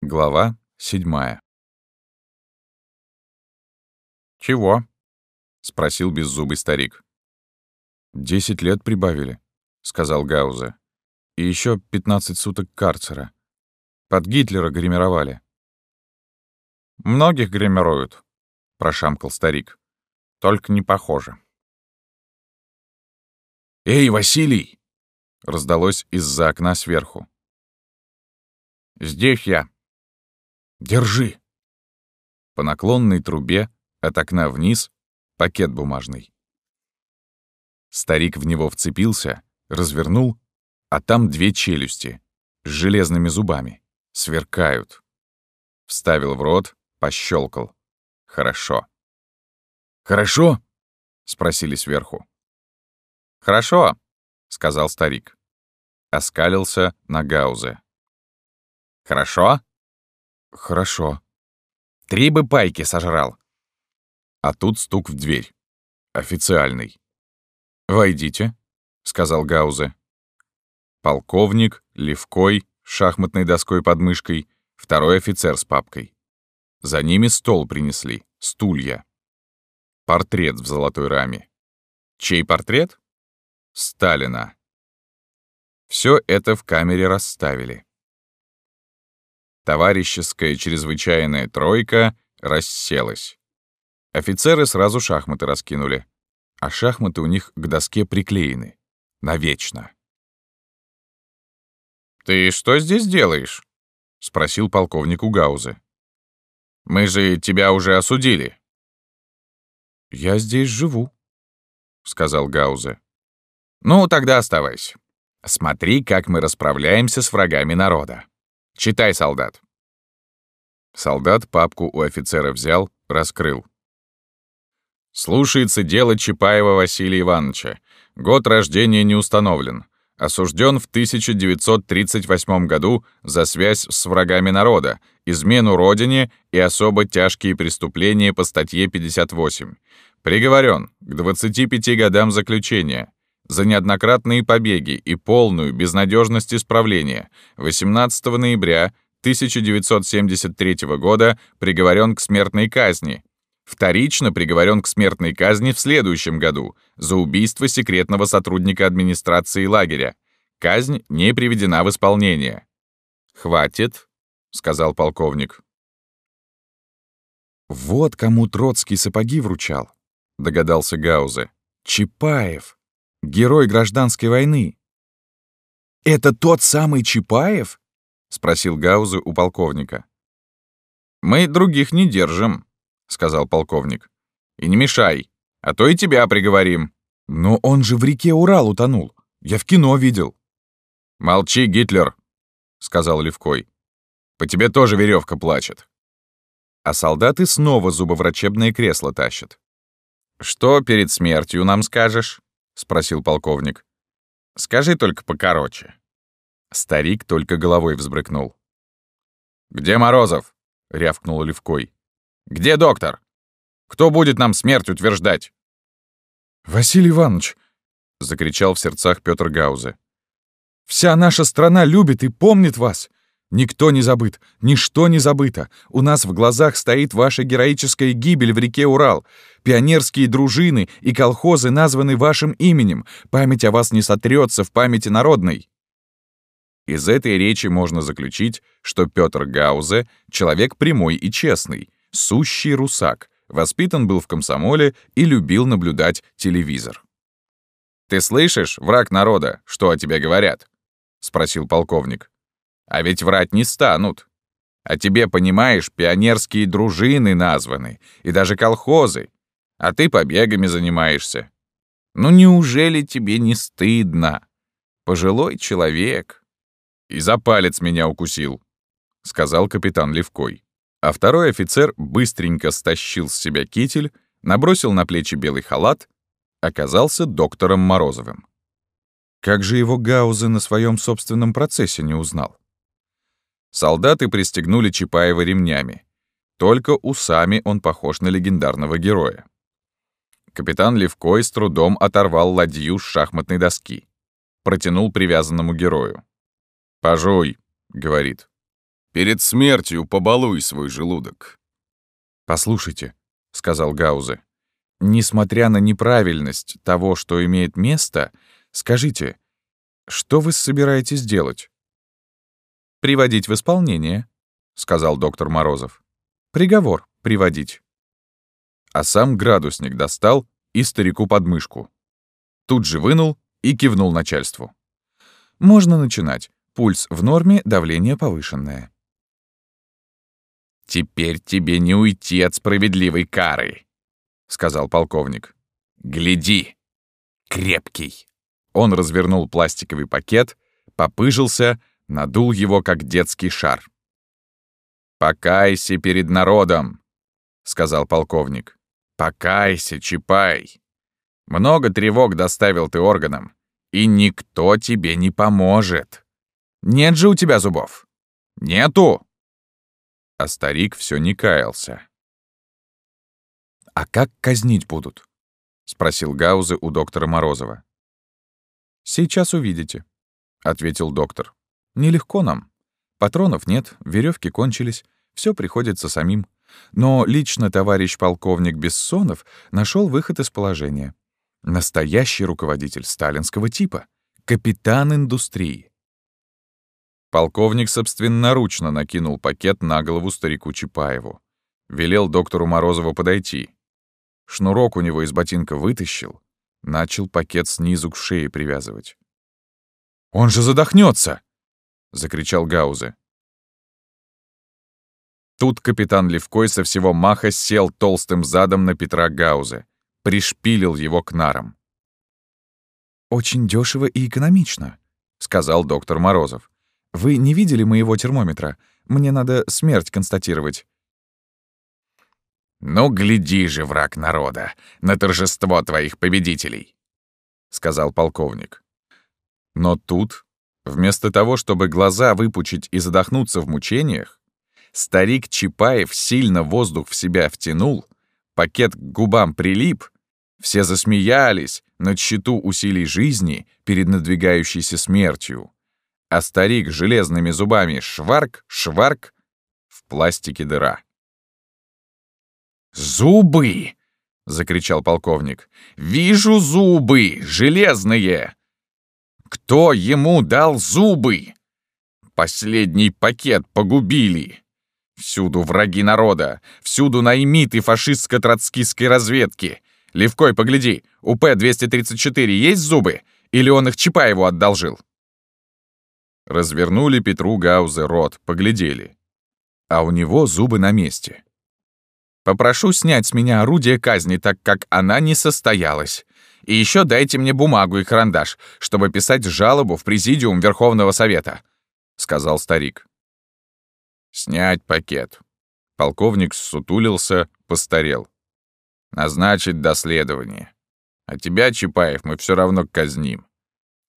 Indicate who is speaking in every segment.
Speaker 1: Глава седьмая. «Чего?» — спросил беззубый старик. «Десять лет прибавили», — сказал Гаузе. «И еще пятнадцать суток карцера. Под Гитлера гримировали».
Speaker 2: «Многих гримируют», — прошамкал старик. «Только не похоже».
Speaker 3: «Эй, Василий!»
Speaker 1: — раздалось из-за окна сверху.
Speaker 2: «Здесь я»,
Speaker 3: Держи!»
Speaker 1: По наклонной трубе от окна вниз пакет бумажный. Старик в него вцепился, развернул, а там две челюсти с железными зубами. Сверкают. Вставил в рот, пощелкал. Хорошо.
Speaker 3: «Хорошо?»
Speaker 1: — спросили сверху.
Speaker 2: «Хорошо», —
Speaker 1: сказал старик. Оскалился на Гаузе.
Speaker 2: «Хорошо?»
Speaker 1: «Хорошо».
Speaker 2: «Три бы пайки сожрал».
Speaker 1: А тут стук в дверь. Официальный. «Войдите», — сказал Гаузе. Полковник, Левкой, шахматной доской под мышкой, второй офицер с папкой. За ними стол принесли, стулья. Портрет в золотой раме. Чей портрет? Сталина. Все это в камере расставили. Товарищеская чрезвычайная тройка расселась. Офицеры сразу шахматы раскинули, а шахматы у них к доске приклеены. Навечно.
Speaker 2: «Ты что здесь делаешь?» — спросил полковник у Гаузы. «Мы же тебя уже осудили».
Speaker 1: «Я здесь живу», — сказал Гаузе.
Speaker 2: «Ну, тогда оставайся. Смотри, как мы расправляемся с врагами народа». Читай, солдат.
Speaker 1: Солдат папку у офицера взял, раскрыл. Слушается дело Чапаева Василия Ивановича. Год рождения не установлен. Осужден в 1938 году за связь с врагами народа, измену родине и особо тяжкие преступления по статье 58. Приговорен к 25 годам заключения за неоднократные побеги и полную безнадежность исправления 18 ноября 1973 года приговорен к смертной казни. Вторично приговорен к смертной казни в следующем году за убийство секретного сотрудника администрации лагеря. Казнь не приведена в исполнение. «Хватит», — сказал полковник. «Вот кому Троцкий сапоги вручал», — догадался Гаузе. «Чапаев». Герой гражданской войны. «Это тот самый Чапаев?» — спросил Гаузы у полковника.
Speaker 2: «Мы других не держим», — сказал полковник. «И не мешай, а то и тебя приговорим».
Speaker 1: «Но он же в реке Урал утонул. Я в кино видел».
Speaker 2: «Молчи, Гитлер», — сказал Левкой. «По тебе тоже веревка плачет».
Speaker 1: А солдаты снова зубоврачебное кресло тащат.
Speaker 2: «Что перед смертью нам скажешь?» — спросил полковник. «Скажи только покороче».
Speaker 1: Старик только головой взбрыкнул.
Speaker 2: «Где Морозов?» — рявкнул Левкой. «Где доктор? Кто будет нам смерть утверждать?»
Speaker 1: «Василий Иванович!» — закричал в сердцах Петр Гаузе. «Вся наша страна любит и помнит вас. Никто не забыт, ничто не забыто. У нас в глазах стоит ваша героическая гибель в реке Урал. Пионерские дружины и колхозы названы вашим именем. Память о вас не сотрется в памяти народной». Из этой речи можно заключить, что Петр Гаузе — человек прямой и честный, сущий русак, воспитан был в комсомоле и любил наблюдать телевизор.
Speaker 2: «Ты слышишь, враг народа, что о тебе говорят?» — спросил полковник. А ведь врать не станут. А тебе, понимаешь, пионерские дружины названы, и даже колхозы. А ты побегами занимаешься. Ну неужели тебе не стыдно? Пожилой человек.
Speaker 1: И за палец меня укусил, — сказал капитан Левкой. А второй офицер быстренько стащил с себя китель, набросил на плечи белый халат, оказался доктором Морозовым. Как же его Гаузы на своем собственном процессе не узнал? Солдаты пристегнули Чапаева ремнями. Только усами он похож на легендарного героя. Капитан Левкой с трудом оторвал ладью с шахматной доски. Протянул привязанному герою. «Пожуй», — говорит.
Speaker 2: Перед смертью побалуй свой желудок».
Speaker 1: «Послушайте», — сказал Гаузе, «несмотря на неправильность того, что имеет место, скажите, что вы собираетесь делать?» «Приводить в исполнение», — сказал доктор Морозов. «Приговор приводить». А сам градусник достал и старику под мышку. Тут же вынул и кивнул начальству. «Можно начинать. Пульс в норме, давление повышенное».
Speaker 2: «Теперь тебе не уйти от справедливой кары», — сказал полковник. «Гляди! Крепкий!» Он развернул пластиковый пакет, попыжился, надул его, как детский шар. «Покайся перед народом», — сказал полковник. «Покайся, Чапай. Много тревог доставил ты органам, и никто тебе не поможет. Нет же у тебя зубов? Нету!» А старик все не каялся.
Speaker 1: «А как казнить будут?» — спросил Гаузы у доктора Морозова. «Сейчас увидите», — ответил доктор. «Нелегко нам. Патронов нет, веревки кончились, все приходится самим. Но лично товарищ полковник Бессонов нашел выход из положения. Настоящий руководитель сталинского типа. Капитан индустрии.
Speaker 2: Полковник собственноручно накинул пакет на голову старику Чапаеву. Велел доктору Морозову подойти. Шнурок у него из ботинка вытащил, начал пакет снизу к шее привязывать.
Speaker 1: «Он же задохнется! Закричал Гаузе.
Speaker 2: Тут капитан Левкой со всего маха сел толстым задом на Петра Гаузе, пришпилил его к нарам.
Speaker 1: «Очень дешево и экономично», — сказал доктор Морозов. Вы не видели моего термометра? Мне надо смерть констатировать».
Speaker 2: «Ну, гляди же, враг народа, на торжество твоих победителей», — сказал полковник. Но тут, вместо того, чтобы глаза выпучить и задохнуться в мучениях, старик Чапаев сильно воздух в себя втянул, пакет к губам прилип, все засмеялись над счету усилий жизни перед надвигающейся смертью а старик железными зубами шварк, шварк, в пластике дыра. «Зубы!» — закричал полковник. «Вижу зубы! Железные! Кто ему дал зубы? Последний пакет погубили!» Всюду враги народа, всюду наймиты фашистско-троцкистской разведки. Левкой, погляди, у П-234 есть зубы? Или он их Чапаеву одолжил? Развернули Петру Гаузе рот, поглядели. А у него зубы на месте. «Попрошу снять с меня орудие казни, так как она не состоялась. И еще дайте мне бумагу и карандаш, чтобы писать жалобу в Президиум Верховного Совета», — сказал старик. «Снять пакет». Полковник сутулился, постарел. «Назначить доследование. А тебя, Чапаев, мы все равно казним.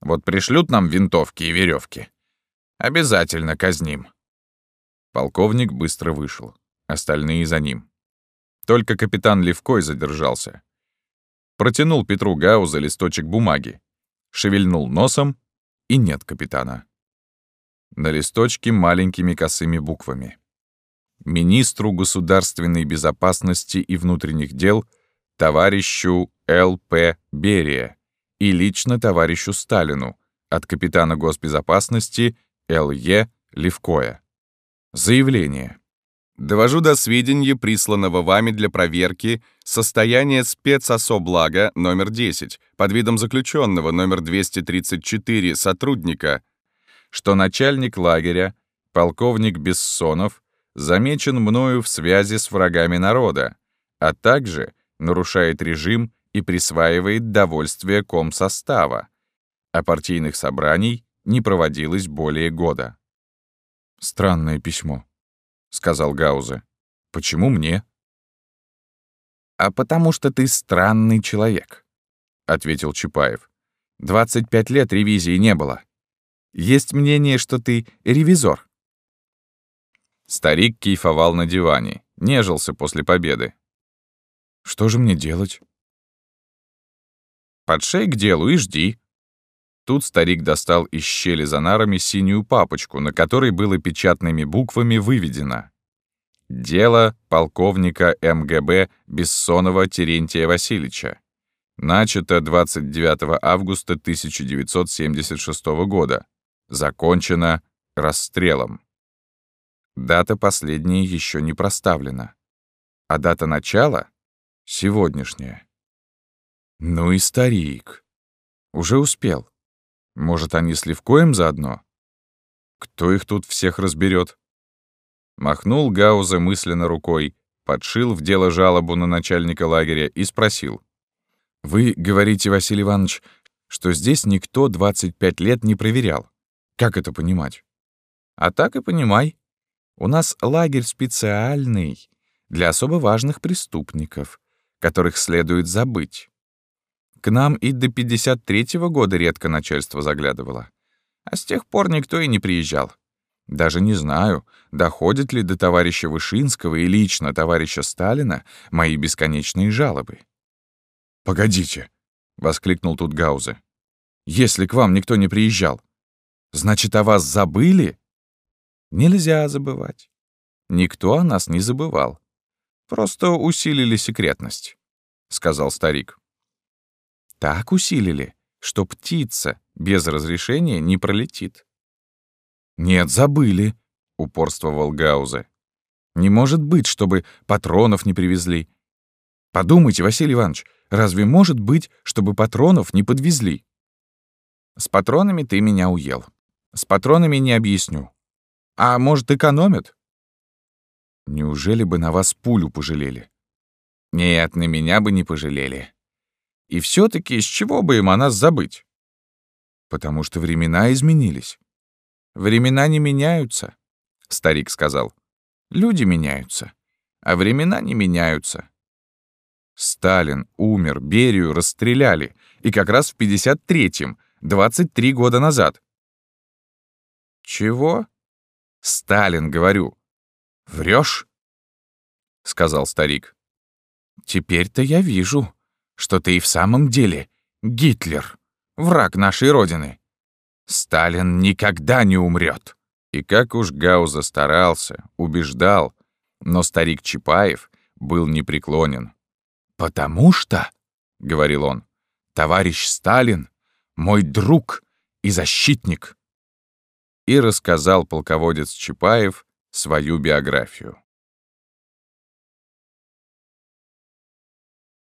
Speaker 2: Вот пришлют нам винтовки и веревки. Обязательно казним». Полковник быстро вышел. Остальные за ним. Только капитан Левкой задержался. Протянул Петру Гауза листочек бумаги. Шевельнул носом, и нет капитана. На листочке маленькими косыми буквами. Министру государственной безопасности и внутренних дел товарищу Л.П. Берия и лично товарищу Сталину от капитана госбезопасности Л.Е. Левкоя. Заявление. Довожу до сведения, присланного вами для проверки, состояние спецособлага номер 10 под видом заключенного номер 234 сотрудника, что начальник лагеря, полковник Бессонов, замечен мною в связи с врагами народа, а также нарушает режим и присваивает довольствие комсостава, а партийных собраний не проводилось более года. «Странное письмо», — сказал Гаузе. «Почему мне?» «А потому что ты странный человек», — ответил Чапаев. «Двадцать пять лет ревизии не было. Есть мнение, что ты ревизор». Старик кайфовал на диване, нежился после победы. «Что же мне делать?» «Подшей к делу и жди»,
Speaker 1: Тут старик достал из щели за нарами синюю папочку, на которой было печатными буквами выведено «Дело полковника МГБ Бессонова Терентия Васильевича. Начато 29 августа 1976 года. Закончено расстрелом». Дата последняя еще не проставлена. А дата начала — сегодняшняя. Ну и старик. Уже успел. Может, они с Левкоем заодно? Кто их тут всех разберет? Махнул Гауза мысленно рукой, подшил в дело жалобу на начальника лагеря и спросил. «Вы говорите, Василий Иванович, что здесь никто 25 лет не проверял. Как это понимать?» «А так и понимай. У нас лагерь специальный для особо важных преступников, которых следует забыть. К нам и до 53-го года редко начальство заглядывало. А с тех пор никто и не приезжал. Даже не знаю, доходят ли до товарища Вышинского и лично товарища Сталина мои бесконечные жалобы.
Speaker 3: «Погодите», — воскликнул тут Гаузе.
Speaker 1: «Если к вам никто не приезжал, значит, о вас забыли?» «Нельзя забывать. Никто о нас не забывал. Просто усилили секретность», — сказал старик. Так усилили, что птица без разрешения не пролетит.
Speaker 3: «Нет, забыли», — упорствовал Гаузе. «Не может быть, чтобы патронов не привезли. Подумайте, Василий Иванович, разве может быть, чтобы патронов не подвезли?»
Speaker 1: «С патронами ты меня уел. С патронами не объясню. А может, экономят?»
Speaker 3: «Неужели бы на вас пулю пожалели?»
Speaker 1: «Нет, на меня бы не пожалели. И все таки с чего бы им о нас забыть?
Speaker 3: Потому что времена изменились.
Speaker 1: Времена не меняются, старик сказал. Люди меняются, а времена не меняются. Сталин умер, Берию расстреляли, и как раз в 53-м, 23 года назад. Чего? Сталин, говорю. Врешь? сказал старик. Теперь-то я вижу, что ты и в самом деле Гитлер, враг нашей Родины. Сталин никогда не умрет. И как уж Гауза старался, убеждал, но старик Чапаев был непреклонен. «Потому что, — говорил он, — товарищ Сталин — мой друг и защитник». И рассказал полководец Чапаев свою биографию.